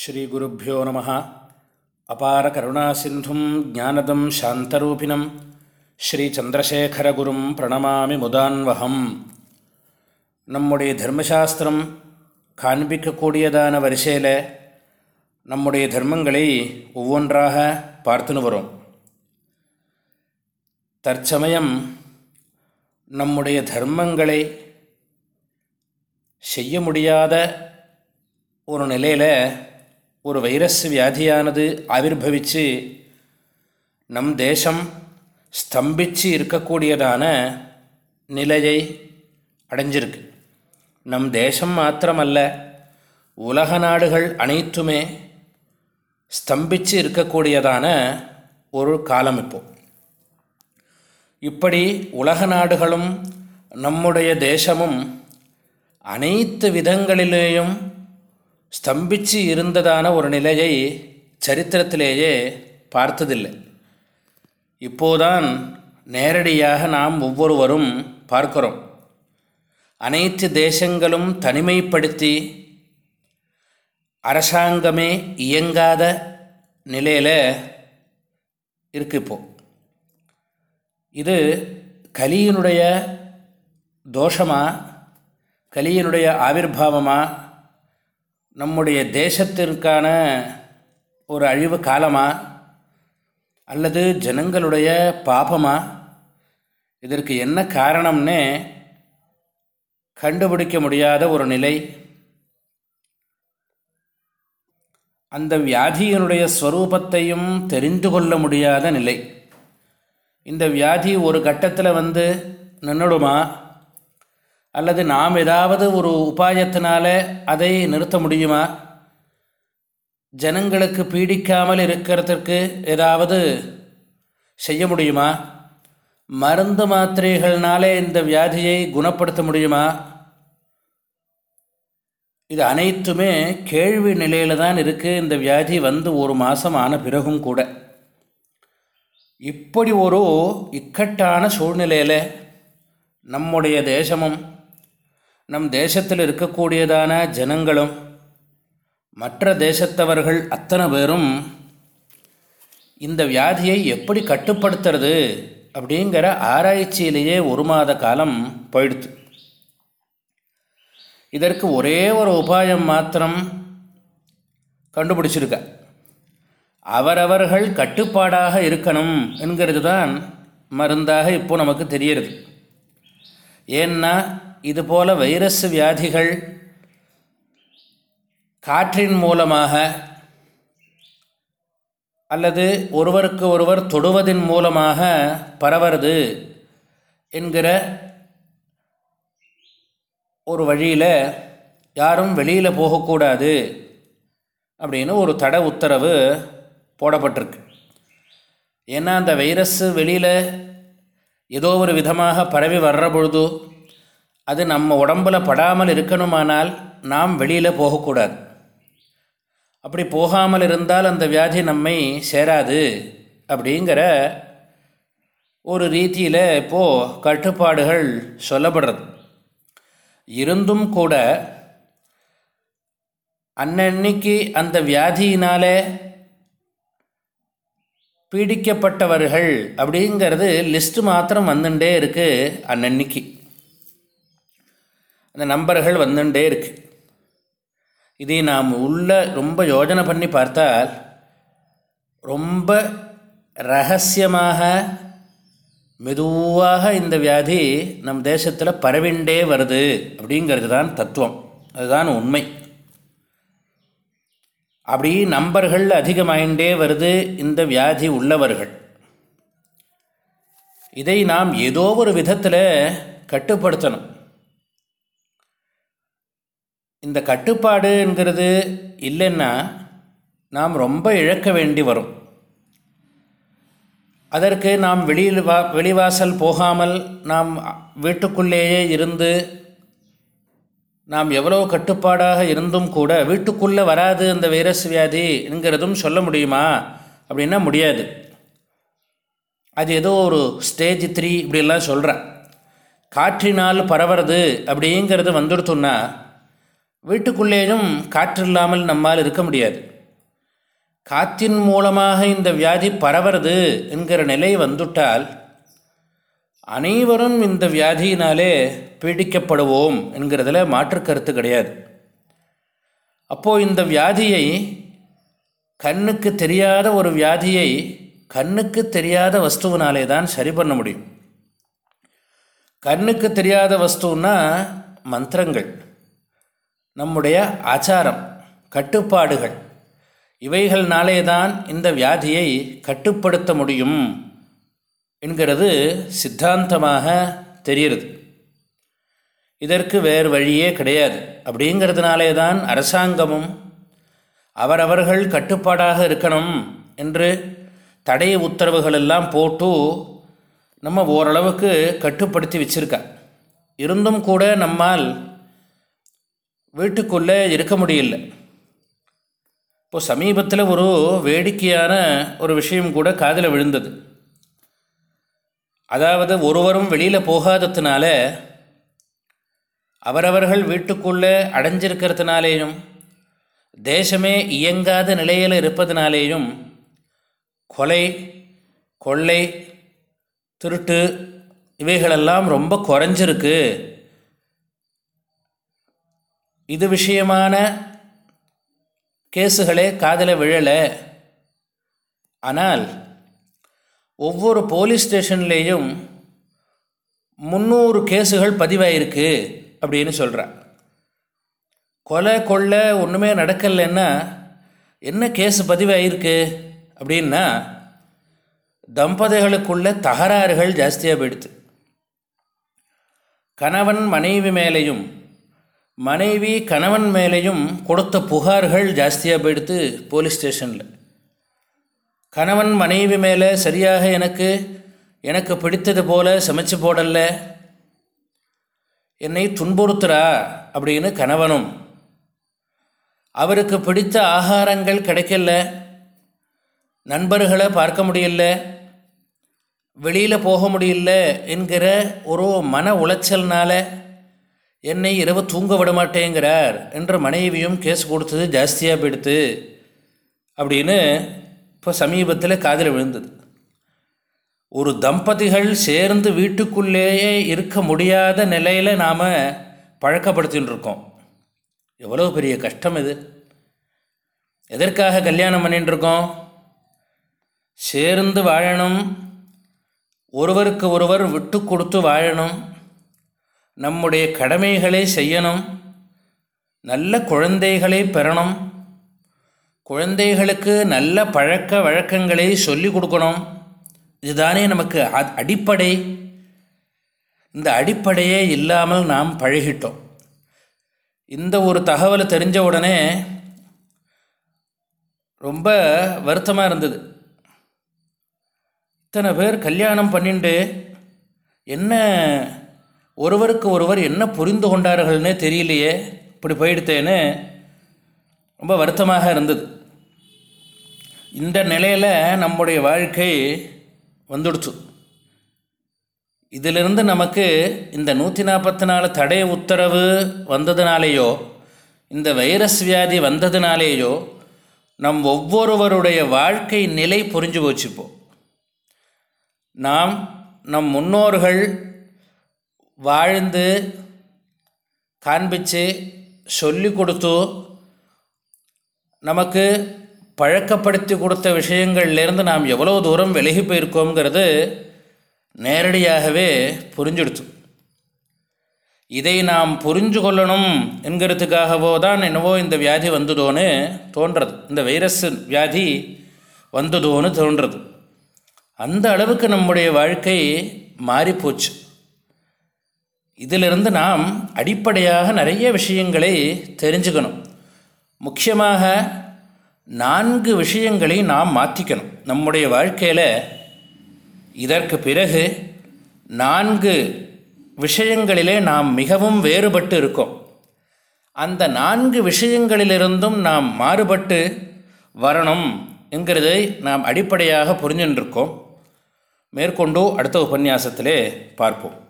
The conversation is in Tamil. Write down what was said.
ஸ்ரீகுருப்போ நம. அபார கருணாசிந்தும் ஜானதம் சாந்தரூபிணம். ஸ்ரீச்சந்திரசேகரகுரும் பிரணமாமி முதான்வகம் நம்முடைய தர்மசாஸ்திரம் காண்பிக்கக்கூடியதான வரிசையில் நம்முடைய தர்மங்களை ஒவ்வொன்றாக பார்த்துன்னு வரும். தற்சமயம் நம்முடைய தர்மங்களை செய்ய முடியாத ஒரு நிலையில் ஒரு வைரஸ் வியாதியானது ஆவிர்வவித்து நம் தேசம் ஸ்தம்பித்து இருக்கக்கூடியதான நிலையை அடைஞ்சிருக்கு. நம் தேசம் மாத்திரமல்ல உலக நாடுகள் அனைத்துமே ஸ்தம்பித்து இருக்கக்கூடியதான ஒரு காலம் இப்போ. இப்படி உலக நாடுகளும் நம்முடைய தேசமும் அனைத்து விதங்களிலேயும் ஸ்தம்பித்து இருந்ததான ஒரு நிலையை சரித்திரத்திலேயே பார்த்ததில்லை. இப்போதான் நேரடியாக நாம் ஒவ்வொருவரும் பார்க்கிறோம். அனைத்து தேசங்களும் தனிமைப்படுத்தி அரசாங்கமே இயங்காத நிலையில் இருக்கு இப்போ இது கலியினுடைய தோஷமா கலியினுடைய ஆவிர்வாவமாக நம்முடைய தேசத்திற்கான ஒரு அழிவு காலமா? அல்லது ஜனங்களுடைய பாபமா? இதற்கு என்ன காரணம்னு கண்டுபிடிக்க முடியாத ஒரு நிலை. அந்த வியாதியினுடைய ஸ்வரூபத்தையும் தெரிந்து கொள்ள முடியாத நிலை. இந்த வியாதி ஒரு கட்டத்தில் வந்து நின்றுடுமா அல்லது நாம் ஏதாவது ஒரு உபாயத்தினால அதை நிறுத்த முடியுமா? ஜனங்களுக்கு பீடிக்காமல் இருக்கிறதுக்கு ஏதாவது செய்ய முடியுமா? மருந்து மாத்திரைகள்னாலே இந்த வியாதியை குணப்படுத்த முடியுமா? இது அனைத்துமே கேள்வி நிலையில் தான் இருக்குது இந்த வியாதி வந்து ஒரு மாதம் ஆன பிறகும் கூட. இப்படி ஒரு இக்கட்டான சூழ்நிலையில் நம்முடைய தேசமும் நம் தேசத்தில் இருக்கக்கூடியதான ஜனங்களும் மற்ற தேசத்தவர்கள் அத்தனை பேரும் இந்த வியாதியை எப்படி கட்டுப்படுத்துறது அப்படிங்கிற ஆராய்ச்சியிலேயே ஒரு மாத காலம் போயிடுது. இதற்கு ஒரே ஒரு உபாயம் மாத்திரம் கண்டுபிடிச்சிருக்க. அவரவர்கள் கட்டுப்பாடாக இருக்கணும் என்கிறது தான் மருந்தாக இப்போ நமக்கு தெரிகிறது ஏன்னா இதுபோல் வைரஸ் வியாதிகள் காற்றின் மூலமாக அல்லது ஒருவருக்கு ஒருவர் தொடுவதன் மூலமாக பரவது என்கிற ஒரு வழியில் யாரும் வெளியில் போகக்கூடாது அப்படின்னு ஒரு தட உத்தரவு போடப்பட்டிருக்கு. ஏன்னா அந்த வைரஸ் வெளியில் ஏதோ ஒரு விதமாக பரவி வர்ற பொழுது அது நம்ம உடம்பில் படாமல் இருக்கணுமானால் நாம் வெளியில் போகக்கூடாது. அப்படி போகாமல் இருந்தால் அந்த வியாதி நம்மை சேராது அப்படிங்கிற ஒரு ரீதியில் இப்போது கட்டுப்பாடுகள் சொல்லப்படுறது. இருந்தும் கூட அன்னன்னைக்கு அந்த வியாதியினாலே பீடிக்கப்பட்டவர்கள் அப்படிங்கிறது லிஸ்ட்டு மாத்திரம் வந்துட்டே இருக்குது அன்னன்னைக்கு. அந்த நம்பர்கள் வந்துட்டே இருக்குது இதை நாம் உள்ள ரொம்ப யோஜனை பண்ணி பார்த்தால் ரொம்ப ரகசியமாக மெதுவாக இந்த வியாதி நம் தேசத்தில் பரவிண்டே வருது அப்படிங்கிறது தான் தத்துவம். அதுதான் உண்மை. அப்படி நம்பர்கள் அதிகமாயிண்டே வருது இந்த வியாதி உள்ளவர்கள். இதை நாம் ஏதோ ஒரு விதத்தில் கட்டுப்படுத்தணும். இந்த கட்டுப்பாடுங்கிறது இல்லைன்னா நாம் ரொம்ப இழக்க வேண்டி வரும். அதற்கு நாம் வெளியில் வா வெளிவாசல் போகாமல் நாம் வீட்டுக்குள்ளேயே இருந்து நாம் எவ்வளோ கட்டுப்பாடாக இருந்தும் கூட வீட்டுக்குள்ளே வராது அந்த வைரஸ் வியாதி என்கிறதும் சொல்ல முடியுமா? அப்படின்னா முடியாது. அது ஏதோ ஒரு ஸ்டேஜ் த்ரீ இப்படிலாம் சொல்கிறேன் காற்றினால் பரவுறது அப்படிங்கிறது வந்துடுத்துன்னா வீட்டுக்குள்ளேயும் காற்று இல்லாமல் நம்மால் இருக்க முடியாது. காற்றின் மூலமாக இந்த வியாதி பரவுறது என்கிற நிலை வந்துட்டால் அனைவரும் இந்த வியாதியினாலே பீடிக்கப்படுவோம் என்கிறதுல மாற்று கருத்து கிடையாது. அப்போது இந்த வியாதியை கண்ணுக்கு தெரியாத ஒரு வியாதியை கண்ணுக்கு தெரியாத வஸ்துவினாலே தான் சரி பண்ண முடியும். கண்ணுக்கு தெரியாத வஸ்துன்னா மந்திரங்கள். நம்முடைய ஆச்சாரம் கட்டுப்பாடுகள். இவைகள்னாலே தான் இந்த வியாதியை கட்டுப்படுத்த முடியும் என்கிறது சித்தாந்தமாக தெரிகிறது. இதற்கு வேறு வழியே கிடையாது. அப்படிங்கிறதுனாலே தான் அரசாங்கமும் அவரவர்கள் கட்டுப்பாடாக இருக்கணும் என்று தடை உத்தரவுகள் எல்லாம் போட்டு நம்ம ஓரளவுக்கு கட்டுப்படுத்தி வச்சுருக்கா இருந்தும் கூட நம்மால் வீட்டுக்குள்ளே இருக்க முடியல. இப்போது சமீபத்தில் ஒரு வேடிக்கையான ஒரு விஷயம் கூட காதில் விழுந்தது. அதாவது ஒருவரும் வெளியில் போகாததுனால அவரவர்கள் வீட்டுக்குள்ளே அடைஞ்சிருக்கிறதுனாலேயும் தேசமே இயங்காத நிலையில் இருப்பதனாலேயும் கொலை கொள்ளை திருட்டு இவைகளெல்லாம் ரொம்ப குறைஞ்சிருக்கு. இது விஷயமான கேஸுகளே காதில் விழலை. ஆனால் ஒவ்வொரு போலீஸ் ஸ்டேஷன்லேயும் முந்நூறு கேஸுகள் பதிவாயிருக்கு அப்படின்னு சொல்கிறான் கொலை கொள்ளை ஒன்றுமே நடக்கலைன்னா என்ன கேஸ் பதிவாயிருக்கு அப்படின்னா தம்பதிகளுக்குள்ள தகராறுகள் ஜாஸ்தியாக போயிடுது. கணவன் மனைவி மேலேயும் மனைவி கணவன் மேலேயும் கொடுத்த புகார்கள் ஜாஸ்தியாக போயிடுத்து போலீஸ் ஸ்டேஷனில். கணவன் மனைவி மேலே சரியாக எனக்கு எனக்கு பிடித்தது போல சமைச்சு போடல. என்னை துன்புறுத்துறா அப்படின்னு கணவனும் அவருக்கு பிடித்த ஆகாரங்கள் கிடைக்கல. நண்பர்களை பார்க்க முடியல. வெளியில் போக முடியல என்கிற ஒரு மன உளைச்சல்னால என்னை இரவு தூங்க விட மாட்டேங்கிறார் என்ற மனைவியும் கேஸ் கொடுத்தது ஜாஸ்தியாக போயிடுத்து அப்படின்னு இப்போ சமீபத்தில் காதில் விழுந்தது. ஒரு தம்பதிகள் சேர்ந்து வீட்டுக்குள்ளேயே இருக்க முடியாத நிலையில் நாம் பழக்கப்படுத்தின்னு இருக்கோம். எவ்வளோ பெரிய கஷ்டம் இது. எதற்காக கல்யாணம் பண்ணிட்டுருக்கோம் சேர்ந்து வாழணும். ஒருவருக்கு ஒருவர் விட்டு கொடுத்து வாழணும். நம்முடைய கடமைகளை செய்யணும். நல்ல குழந்தைகளை பெறணும். குழந்தைகளுக்கு நல்ல பழக்க வழக்கங்களை சொல்லிக் கொடுக்கணும். இதுதானே நமக்கு அடிப்படை. இந்த அடிப்படையே இல்லாமல் நாம் பழகிட்டோம். இந்த ஒரு தகவலை தெரிஞ்ச உடனே ரொம்ப வருத்தமாக இருந்தது. இத்தனை பேர் கல்யாணம் பண்ணிட்டு என்ன ஒருவருக்கு ஒருவர் என்ன புரிந்து கொண்டார்கள்னே தெரியலையே. இப்படி போயிடுத்தேன்னு ரொம்ப வருத்தமாக இருந்தது. இந்த நிலையில் நம்முடைய வாழ்க்கை வந்துடுச்சு. இதிலிருந்து நமக்கு இந்த நூற்றி நாற்பத்தி நாலு தடை உத்தரவு வந்ததுனாலேயோ இந்த வைரஸ் வியாதி வந்ததுனாலேயோ நம் ஒவ்வொருவருடைய வாழ்க்கை நிலை புரிஞ்சு போச்சுப்போம் நாம் நம் முன்னோர்கள் வாழ்ந்து காண்பிச்சு சொல்லி கொடுத்து நமக்கு பழக்கப்படுத்தி கொடுத்த விஷயங்கள்லேருந்து நாம் எவ்வளோ தூரம் விலகி போயிருக்கோங்கிறது நேரடியாகவே புரிஞ்சுடுச்சு இதை நாம் புரிஞ்சு கொள்ளணும் என்கிறதுக்காகவோ தான் என்னவோ இந்த வியாதி வந்ததோன்னு தோன்றது. இந்த வைரஸ் வியாதி வந்ததோன்னு தோன்றது. அந்த அளவுக்கு நம்முடைய வாழ்க்கை மாறிப்போச்சு. இதிலிருந்து நாம் அடிப்படையாக நிறைய விஷயங்களை தெரிஞ்சுக்கணும். முக்கியமாக நான்கு விஷயங்களை நாம் மாற்றிக்கணும் நம்முடைய வாழ்க்கையில் இதற்கு பிறகு நான்கு விஷயங்களிலே நாம் மிகவும் வேறுபட்டு இருக்கோம். அந்த நான்கு விஷயங்களிலிருந்தும் நாம் மாறுபட்டு வரணும் என்கிறதை நாம் அடிப்படையாக புரிஞ்சுட்டுருக்கோம் மேற்கொண்டு அடுத்த உபன்யாசத்திலே பார்ப்போம்.